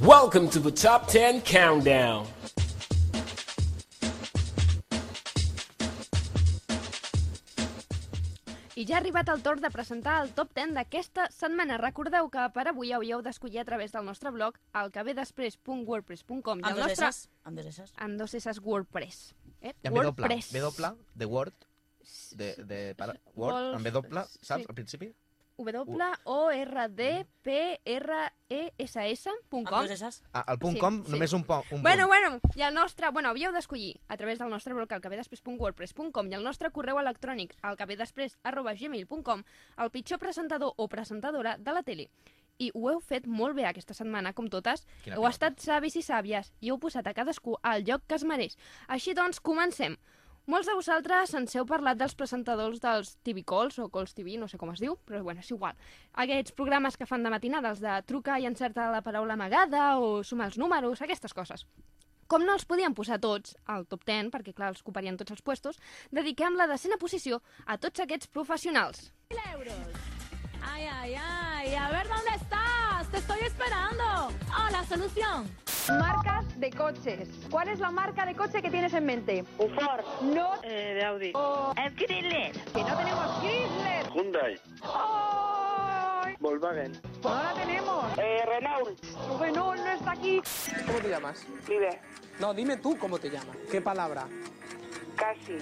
Welcome to the Top 10 Countdown. I ja ha arribat el torn de presentar el top 10 d'aquesta setmana. Recordeu que per avui hauríeu d'escollir a través del nostre blog el que ve després.wordpress.com i Amb el dos nostre... S's? Amb dos S's? Amb dos S's WordPress. Eh? I amb WordPress. W, de Word, de, de para, Word, amb W, saps, sí. al principi? W-O-R-D-P-R-E-S-S.com Amb dos S's? Ah, el punt Sí, com, sí. només un, po, un Bueno, punt. bueno, i el nostre... Bueno, havíeu d'escollir a través del nostre blog al que ve després.wordpress.com i el nostre correu electrònic al que ve després arroba gmail.com el pitjor presentador o presentadora de la tele. I ho heu fet molt bé aquesta setmana, com totes. Quina heu pilota. estat savis i sàvies i heu posat a cadascú al lloc que es mereix. Així doncs, comencem. Molts de vosaltres ens heu parlat dels presentadors dels TV Calls o Calls TV, no sé com es diu, però bueno, és igual. Aquests programes que fan de matinada, els de trucar i encertar la paraula amagada o sumar els números, aquestes coses. Com no els podíem posar tots al top 10, perquè clar, els ocuparien tots els puestos, dediquem la decena posició a tots aquests professionals. Ay, ay, ay, a ver dónde estás, te estoy esperando. Oh, la solución. Marcas de coches. ¿Cuál es la marca de coche que tienes en mente? Un Ford No, eh, de Audi. o El Chrysler. que no tenemos Chrysler. Hyundai. Volkswagen, No la tenemos. Eh, Renault. Renault no está aquí. ¿Cómo te llamas? Vive. No, dime tú cómo te llamas. ¿Qué palabra? Casi.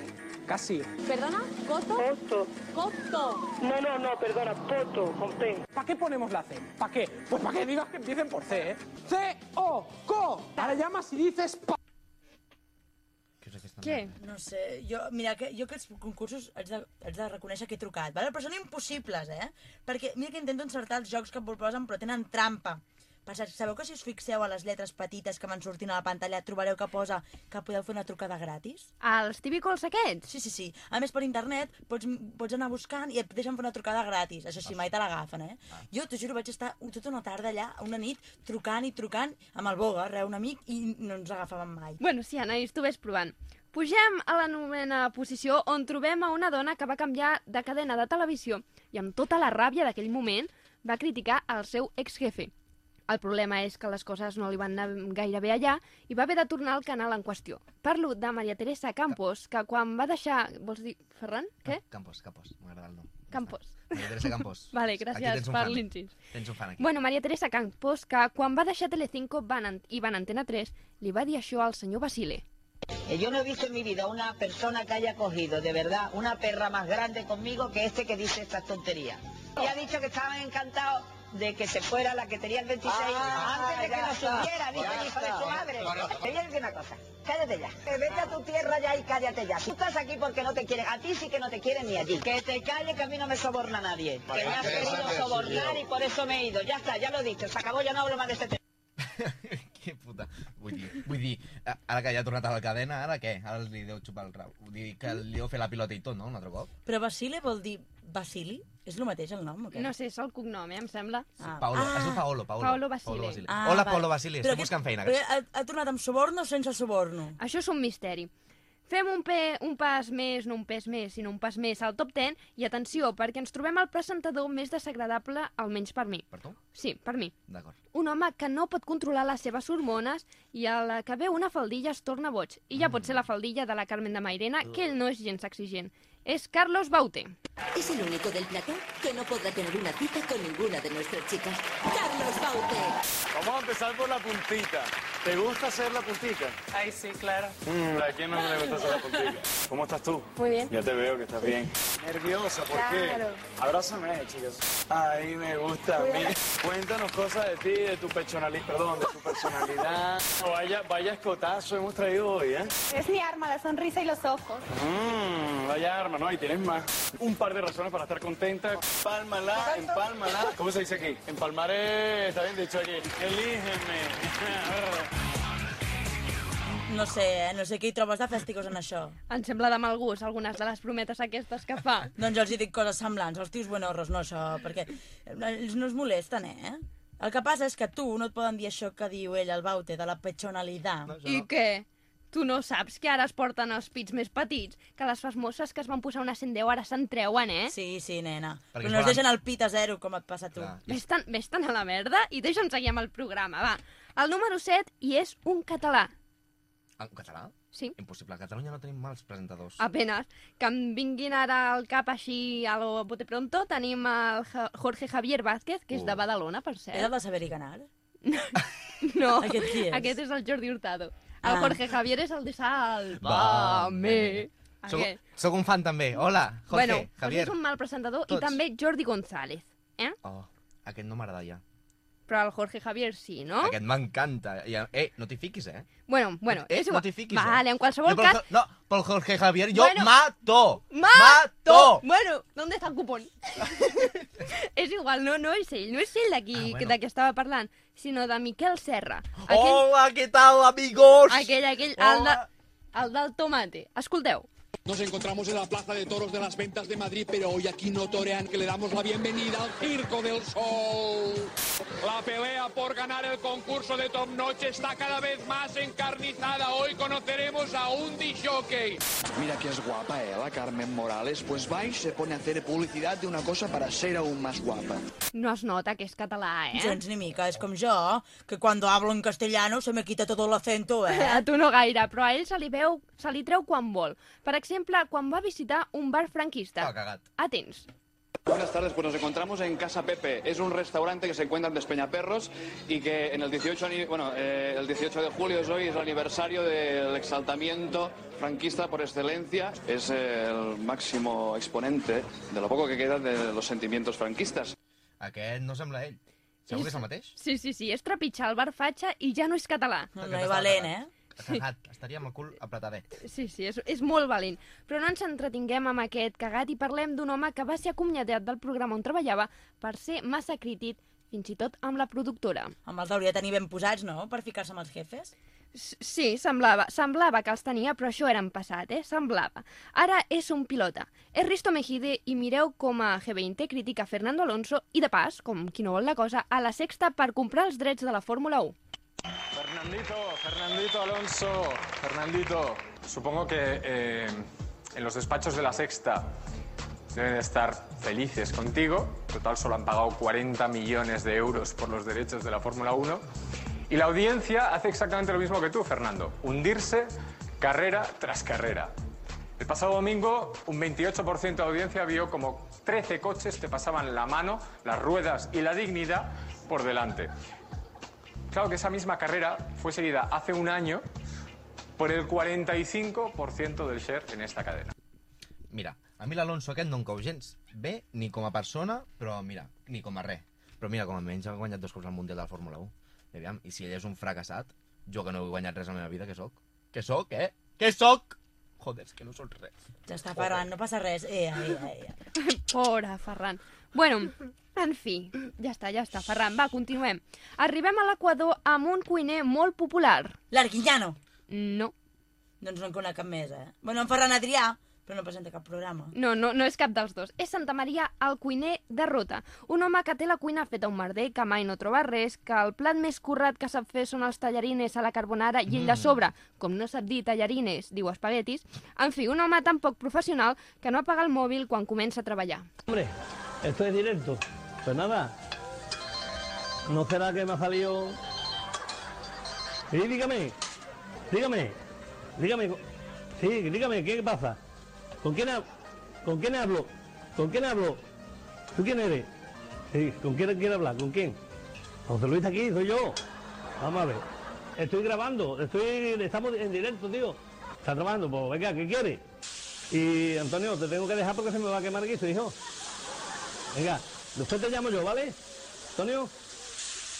Casi. ¿Perdona? ¿Coto? Poto. Coto. No, no, no, perdona. Poto, con P. ¿Para qué ponemos la C? ¿Para qué? Pues para que digas que empiecen por C, ¿eh? C, O, CO. Ahora llamas y dices pa. Què és aquesta Què? merda? No sé, jo, mira, que, jo aquests concursos haig de, haig de reconèixer que he trucat, vale? però són impossibles, eh? Perquè mira que intento encertar els jocs que em proposen, però tenen trampa. Per cert, sabeu que si us fixeu a les lletres petites que van sortint a la pantalla trobareu que posa que podeu fer una trucada gratis? Els Calls aquests? Sí, sí, sí. A més, per internet pots, pots anar buscant i et deixen fer una trucada gratis. Això sí, mai te l'agafen, eh? Jo, t'ho juro, vaig estar tota una tarda allà, una nit, trucant i trucant amb el Boga, re, un amic, i no ens agafaven mai. Bueno, sí, Anaïs, tu ves provant. Pugem a la novena posició on trobem a una dona que va canviar de cadena de televisió i amb tota la ràbia d'aquell moment va criticar el seu exjefe. El problema és que les coses no li van anar gaire bé allà i va haver de tornar al canal en qüestió. Parlo de Maria Teresa Campos, que quan va deixar... Vols dir Ferran? Què? Campos, Campos, m'agrada el nom. Campos. Maria Teresa Campos. Vale, gràcies per l'incís. Tens un fan aquí. Bueno, Maria Teresa Campos, que quan va deixar Telecinco van i van Antena 3, li va dir això al senyor Basile. Yo no he visto en mi vida una persona que haya cogido de verdad una perra más grande conmigo que este que dice estas tonterías. Y ha dicho que estaban encantados de que se fuera la que tenía el 26 antes de que nos subiera, dice el hijo de su madre. Te voy a decir una cosa, cállate ya. Eh, Vete a tu tierra ya y cállate ya. Tú estás aquí porque no te quieren, a ti sí que no te quieren ni allí. Que te calle que a mí no me soborna nadie. Que me has querido sobornar y por eso me he ido. Ya está, ya lo he dicho, se acabó, ya no hablo más de este tema. que puta. Vull dir, vull dir, ara que ja ha tornat a la cadena, ara què? Ara li deu xupar el rau. Vull dir que li deu fer la pilota i tot, no? Un altre cop. Però Basile vol dir Basili? És el mateix el nom o què? No sé, és el cognom, eh, em sembla. Ah. Paolo, es diu Paolo, Paolo. Paolo Basile. Ah, Hola. Paolo Basile, estem buscant feina. Però ha, ha tornat amb suborno o sense suborno? Això és un misteri. Fem un, pe, un pas més, no un pes més, sinó un pas més al top 10 i atenció, perquè ens trobem el presentador més desagradable, almenys per mi. Per tu? Sí, per mi. D'acord. Un home que no pot controlar les seves hormones i a la que veu una faldilla es torna boig. I ja pot ser la faldilla de la Carmen de Mairena, que ell no és gens exigent. És Carlos Baute. Es el único del plató que no podrá tener una cita con ninguna de nuestras chicas. Carlos Baute. Vamos a empezar por la puntita. ¿Te gusta hacer la puntita? Ay, sí, claro. Mm, ¿A quién no le gusta hacer la puntita? ¿Cómo estás tú? Muy bien. Ya te veo que estás bien. Nerviosa, ¿por qué? Abrázame, chicas. Ay, me gusta a mí. Cuéntanos cosas de ti, de tu personalidad, perdón, de tu personalidad. Oh, vaya, vaya escotazo hemos traído hoy, ¿eh? Es mi arma, la sonrisa y los ojos. Mmm, vaya arma, ¿no? Y tienes más. Un par de razones para estar contenta. Empálmala, empálmala. ¿Cómo se dice aquí? Empalmar es, está bien dicho aquí. Elígeme. No sé, eh? no sé què hi trobes de fèsticos en això. Em sembla de mal gust algunes de les prometes aquestes que fa. Doncs jo els hi dic coses semblants, els tios buenorros, no això, perquè ells no es molesten, eh? El que passa és que tu no et poden dir això que diu ell, el Baute, de la pechonalitat. No, I què? Tu no saps que ara es porten els pits més petits? Que les famoses que es van posar una 110 ara se'n treuen, eh? Sí, sí, nena. Perquè Però no es volen- deixen el pit a zero, com et passa a tu. Clar. Ves tan a la merda i deixa'm seguir amb el programa, va. El número 7 i és un català. En català? Sí. Impossible. A Catalunya no tenim mals presentadors. Apenas. Que em vinguin ara al cap així a lo bote pronto, tenim el Ja- Jorge Javier Vázquez, que és de Uh. Badalona, per cert. el de saber i ganar? No, Aquest qui és? aquest és el Jordi Hurtado. El Ah. Jorge Javier és el de Salvame. Soc, soc un fan també. Hola, Jorge, bueno, Javier. és un mal presentador. Tots. I també Jordi González. Eh? Oh, aquest no m'agrada ja. Però el Jorge Javier sí, no? Aquest m'encanta. Eh, no t'hi fiquis, eh? Bueno, bueno, Eh, és no igual. t'hi fiquis, vale, eh? en qualsevol cas... No, pel Jorge Javier jo Bueno. mato! ¡Mato! Bueno, ¿dónde está el cupón? és igual, no, no és ell, no és ell de qui, Ah, bueno. de qui estava parlant, sinó de Miquel Serra. Hola, què tal, amigos? Aquell, aquell, el, de, Hola. el del tomate. Escolteu. Nos encontramos en la Plaza de Toros de las Ventas de Madrid, pero hoy aquí no torean, que le damos la bienvenida al Circo del Sol. La pelea por ganar el concurso de Top Noche está cada vez más encarnizada. Hoy conoceremos a un disjockey. Mira que es guapa, ¿eh? La Carmen Morales. Pues va y se pone a hacer publicidad de una cosa para ser aún más guapa. No es nota que és català, eh? Gens ni mica, és com jo, que cuando hablo en castellano se me quita todo el acento, eh? A tu no gaire, però a ell se li, veu, se li treu quan vol. Per exemple, quan va visitar un bar franquista. Ah, cagat. Atents. Buenas tardes, pues nos encontramos en Casa Pepe. Es un restaurante que se encuentra en Despeñaperros y que en el 18, ani- bueno, eh, el 18 de julio es hoy, es el aniversario del exaltamiento franquista por excelencia. Es eh, el máximo exponente de lo poco que queda de los sentimientos franquistas. Aquest no sembla ell. Segur que és el mateix? Sí, sí, sí, és trepitjar el bar fatxa i ja no és català. No, no hi valent, eh? Cagat. Estaria amb el cul apretadet. Sí, sí, és, és molt valent. Però no ens entretinguem amb aquest cagat i parlem d'un home que va ser acomiadat del programa on treballava per ser massa crític, fins i tot amb la productora. Amb els hauria de tenir ben posats, no?, per ficar-se amb els jefes. Sí, semblava, semblava que els tenia, però això era en passat, eh? Semblava. Ara és un pilota. És Risto Mejide i mireu com a G20 critica Fernando Alonso i, de pas, com qui no vol la cosa, a la sexta per comprar els drets de la Fórmula 1. Fernandito, Fernandito Alonso, Fernandito, supongo que eh, en los despachos de la Sexta deben de estar felices contigo. Total, solo han pagado 40 millones de euros por los derechos de la Fórmula 1. Y la audiencia hace exactamente lo mismo que tú, Fernando. Hundirse carrera tras carrera. El pasado domingo, un 28% de audiencia vio como 13 coches te pasaban la mano, las ruedas y la dignidad por delante. Claro que esa misma carrera fue seguida hace un año por el 45% del share en esta cadena. Mira, a mi l'Alonso aquest no em cau gens bé, ni com a persona, però mira, ni com a res. Però mira, com a menys ha guanyat dos cops al Mundial de la Fórmula 1. I, aviam, I si ell és un fracassat, jo que no he guanyat res a la meva vida, què sóc? Què sóc, eh? Què sóc? Joder, és que no sóc res. Ja està, Ferran, no passa res. Eh, eh, eh. Pobre Ferran. Bueno, en fi, ja està, ja està, Ferran. Va, continuem. Arribem a l'Equador amb un cuiner molt popular. L'Arguiñano. No. Doncs no en conec cap més, eh? Bueno, en Ferran Adrià, però no presenta cap programa. No, no, no és cap dels dos. És Santa Maria, el cuiner de Rota. Un home que té la cuina feta a un merder, que mai no troba res, que el plat més currat que sap fer són els tallarines a la carbonara i ell de Mm. sobre, com no sap dir tallarines, diu espaguetis. En fi, un home tan poc professional que no apaga el mòbil quan comença a treballar. Hombre, esto es directo. Pues nada. ¿No será que me ha salido...? Sí, dígame. Dígame. Dígame. Sí, dígame, ¿qué pasa? ¿Con quién, hab- ¿Con quién hablo? ¿Con quién hablo? ¿Tú quién eres? Sí, ¿con quién quiere hablar? ¿Con quién? José Luis aquí, soy yo. Vamos a ver. Estoy grabando, estoy, estamos en directo, tío. Está trabajando, pues venga, ¿qué quiere? Y Antonio, te tengo que dejar porque se me va a quemar guiso, hijo. Venga, después te llamo yo, ¿vale? Antonio,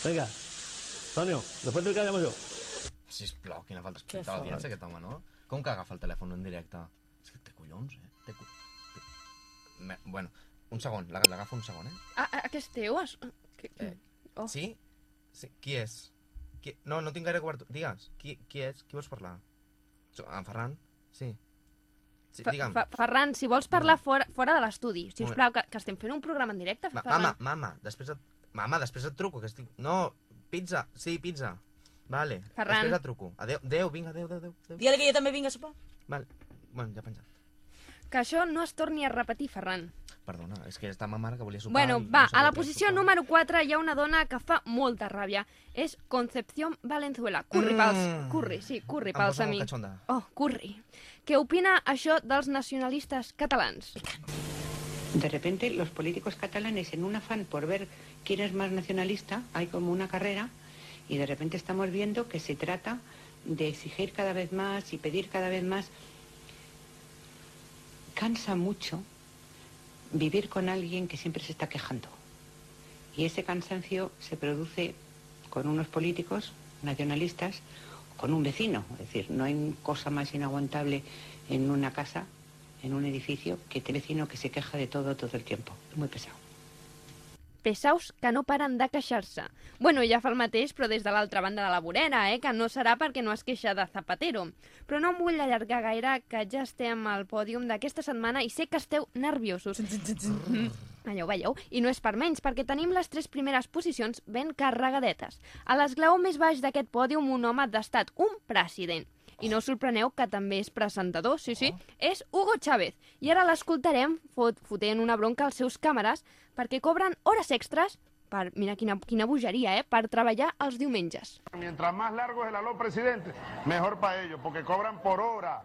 venga. Antonio, después te llamo yo. Sisplau, quina falta a l'audiència, aquest home, no? Com que agafa el telèfon en directe? És que té collons, eh? Té co... té... Me... Bueno, un segon, l'ag- l'agafo un segon, eh? Ah, ah, que és teu? Es... Que... Eh, Oh. Sí? sí? Qui és? Qui... No, no tinc gaire cobertura. Digues, qui, qui és? Qui vols parlar? So- En Ferran? Sí. Sí, digue'm. Ferran, si vols parlar fora, fora de l'estudi, si us plau, que, que estem fent un programa en directe, Ma Ferran. mama, mama, després et... Mama, després et truco, que estic... No, pizza, sí, pizza. Vale, Ferran. després et truco. Adéu, adéu, vinga, adéu, adéu, adéu. Digue-li que jo també vinc a sopar. Vale, bueno, ja he pensat. Que això no es torni a repetir, Ferran. Perdona, és que està ma mare que volia sopar... Bueno, va, no a la posició número 4 hi ha una dona que fa molta ràbia. És Concepción Valenzuela. Curri Mm. pels... Curri, sí, curri Em pels posa molt amics. catxonda. Oh, curri. Què opina això dels nacionalistes catalans? De repente los políticos catalanes en un afán por ver quién es más nacionalista, hay como una carrera y de repente estamos viendo que se trata de exigir cada vez más y pedir cada vez más. Cansa mucho vivir con alguien que siempre se está quejando. Y ese cansancio se produce con unos políticos nacionalistas con un vecino. Es decir, no hay cosa más inaguantable en una casa, en un edificio, que este vecino que se queja de todo todo el tiempo. Es muy pesado. Pesaus que no paren de queixar-se. Bueno, ja fa el mateix, però des de l'altra banda de la vorera, eh? que no serà perquè no es queixa de Zapatero. Però no em vull allargar gaire, que ja estem al pòdium d'aquesta setmana i sé que esteu nerviosos. Allò, veieu? I no és per menys, perquè tenim les tres primeres posicions ben carregadetes. A l'esglaó més baix d'aquest pòdium, un home d'estat, un president. I no us sorpreneu que també és presentador, sí, sí, és Hugo Chávez. I ara l'escoltarem fot, fotent una bronca als seus càmeres perquè cobren hores extres per, mira quina, quina bogeria, eh, per treballar els diumenges. Mientras más largo es el aló presidente, mejor para ellos, porque cobran por hora.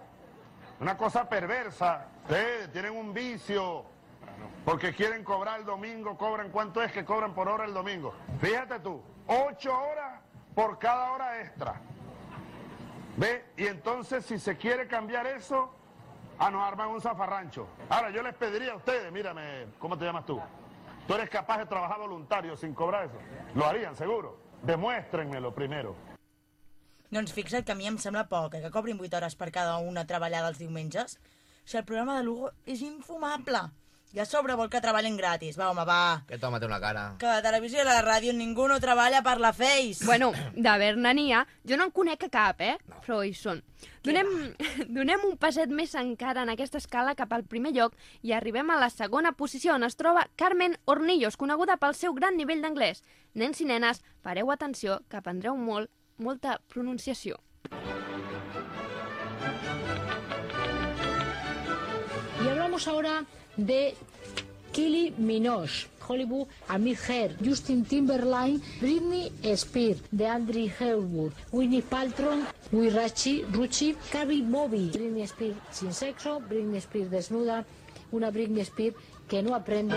Una cosa perversa. Ustedes tienen un vicio. Porque quieren cobrar el domingo, cobran cuánto es que cobran por hora el domingo. Fíjate tú, ocho horas por cada hora extra. ¿Ve? Y entonces si se quiere cambiar eso, ah, nos arman un zafarrancho. Ahora yo les pediría a ustedes, mírame, ¿cómo te llamas tú? ¿Tú eres capaz de trabajar voluntario sin cobrar eso? Lo harían, seguro. Demuéstrenmelo primero. Doncs fixa't que a mi em sembla poc, eh, que cobrin 8 hores per cada una treballada els diumenges. Sigui, el programa de Lugo és infumable. I a sobre vol que treballen gratis. Va, home, va. Aquest home té una cara... Que a la televisió i a la ràdio ningú no treballa per la Face. Bueno, d'haver-ne n'hi ha, jo no en conec a cap, eh? No. Però hi són. Donem, donem un passet més encara en aquesta escala cap al primer lloc i arribem a la segona posició on es troba Carmen Hornillos, coneguda pel seu gran nivell d'anglès. Nens i nenes, pareu atenció que aprendreu molt, molta pronunciació. Y hablamos ahora de Kylie Minogue, Hollywood, Amir Heard, Justin Timberlake, Britney Spears, DeAndre Hellwood, Winnie Paltrow, Wirachi, Ruchi, Carrie Bobby, Britney Spears sin sexo, Britney Spears desnuda, una Britney Spears que no aprende.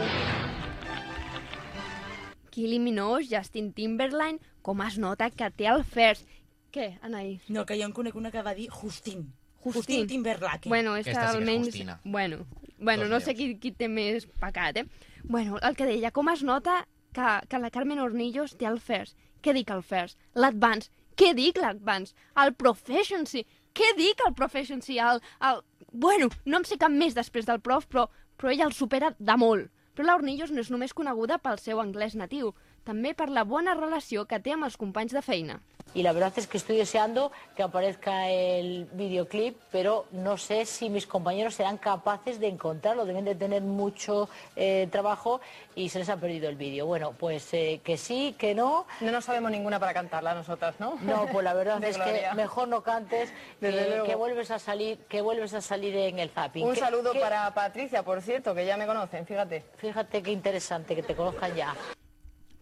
Kylie Minogue, Justin Timberlake, com es nota que té el first. Què, Anaïs? No, que jo en conec una que va dir Justin. Justin. Justin Timberlake. Bueno, és que Aquesta sí que és almenys... Justina. bueno, bueno Dos no sé qui, qui té més pecat, eh? Bueno, el que deia, com es nota que, que la Carmen Hornillos té el first? Què dic el first? L'advance. Què dic l'advance? El proficiency. Què dic el proficiency? El, el... Bueno, no em sé cap més després del prof, però, però ella el supera de molt. Però la Hornillos no és només coneguda pel seu anglès natiu, també per la bona relació que té amb els companys de feina. Y la verdad es que estoy deseando que aparezca el videoclip, pero no sé si mis compañeros serán capaces de encontrarlo. Deben de tener mucho eh, trabajo y se les ha perdido el vídeo. Bueno, pues eh, que sí, que no. No nos sabemos ninguna para cantarla nosotras, ¿no? No, pues la verdad es Gloria. que mejor no cantes, Desde que, luego. que vuelves a salir, que vuelves a salir en el zapping. Un Que- saludo que- para Patricia, por cierto, que ya me conocen, fíjate. Fíjate qué interesante que te conozcan ya.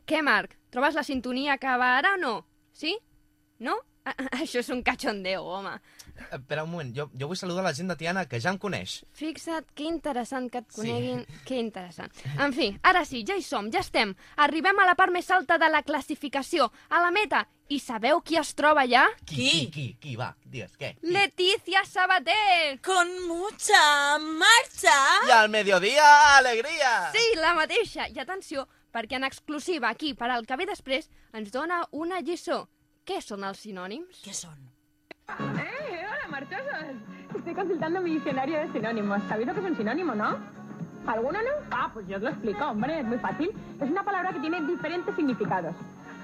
Què, Marc? Trobes la sintonia que va ara o no? Sí? No? Ah, ah, Això és un cachondeo, home. Eh, Espera un moment, jo, jo vull saludar la gent de Tiana que ja em coneix. Fixa't, que interessant que et Sí. coneguin, que interessant. En fi, ara sí, ja hi som, ja estem. Arribem a la part més alta de la classificació, a la meta. I sabeu qui es troba allà? Qui? Qui? Qui? Qui? Va, digues, què? Leticia Sabater! Con mucha marcha! I al mediodía, alegria! Sí, la mateixa. I atenció, perquè en exclusiva aquí, per al que ve després, ens dona una lliçó. Què són els sinònims? Què són? ¡Eh! ¡Hola, marchosos! Estoy consultando mi diccionario de sinónimos. ¿Sabéis lo que es un sinónimo, no? ¿Alguno no? Ah, pues yo os lo explico, hombre, es muy fácil. Es una palabra que tiene diferentes significados.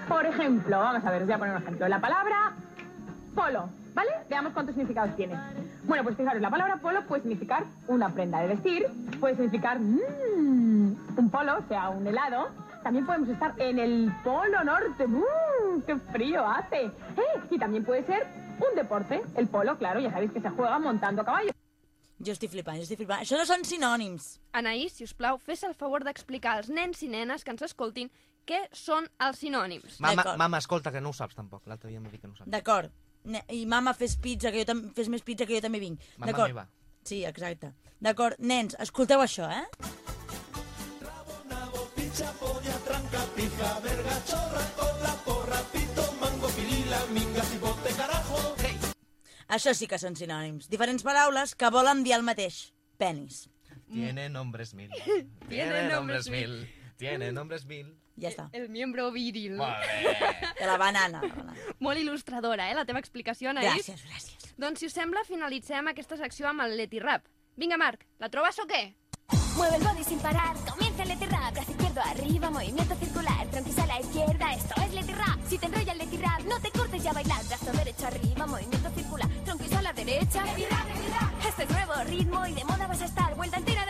Por ejemplo, vamos a ver, os voy a poner un ejemplo. La palabra polo, ¿vale? Veamos cuántos significados tiene. Bueno, pues fijaros, la palabra polo puede significar una prenda de vestir, puede significar mmm, un polo, o sea, un helado. También podemos estar en el polo norte, mmm, qué frío hace. ¡Eh! Y también puede ser un deporte, el polo, claro, ya sabéis que se juega montando a caballo. Jo estic flipant, jo estic flipant. Això no són sinònims. Anaïs, si us plau, fes el favor d'explicar als nens i nenes que ens escoltin què són els sinònims. Mama, mama, escolta, que no ho saps tampoc. L'altre dia m'ha dit que no ho saps. D'acord. I mama, fes pizza, que jo tam- fes més pizza, que jo també vinc. Mamma D'acord. meva. Sí, exacte. D'acord, nens, escolteu això, eh? Pija, verga, chorra, con la porra, pito, mango, pirila, minga, cipote, carajo. Hey. Això sí que són sinònims. Diferents paraules que volen dir el mateix. Penis. Tiene nombres mil. Tiene nombres nombres mil. Tiene nombres mil. Ja està. El miembro viril. Molt bé. De la banana. la banana. Molt il·lustradora, eh, la teva explicació, Anaïs. Gràcies, gràcies. Doncs, si us sembla, finalitzem aquesta secció amb el Leti Rap. Vinga, Marc, la trobes o què? Mueve el body sin parar, comienza el Leti Rap, brazo izquierdo arriba, movimiento circular, tronquis a la izquierda, esto es Leti Rap. Si te enrolla el Leti Rap, no te cortes ya bailar, brazo derecho arriba, movimiento circular, tronquis a la derecha. Leti Rap, Leti Rap. Este es nuevo ritmo y de moda vas a estar, vuelta entera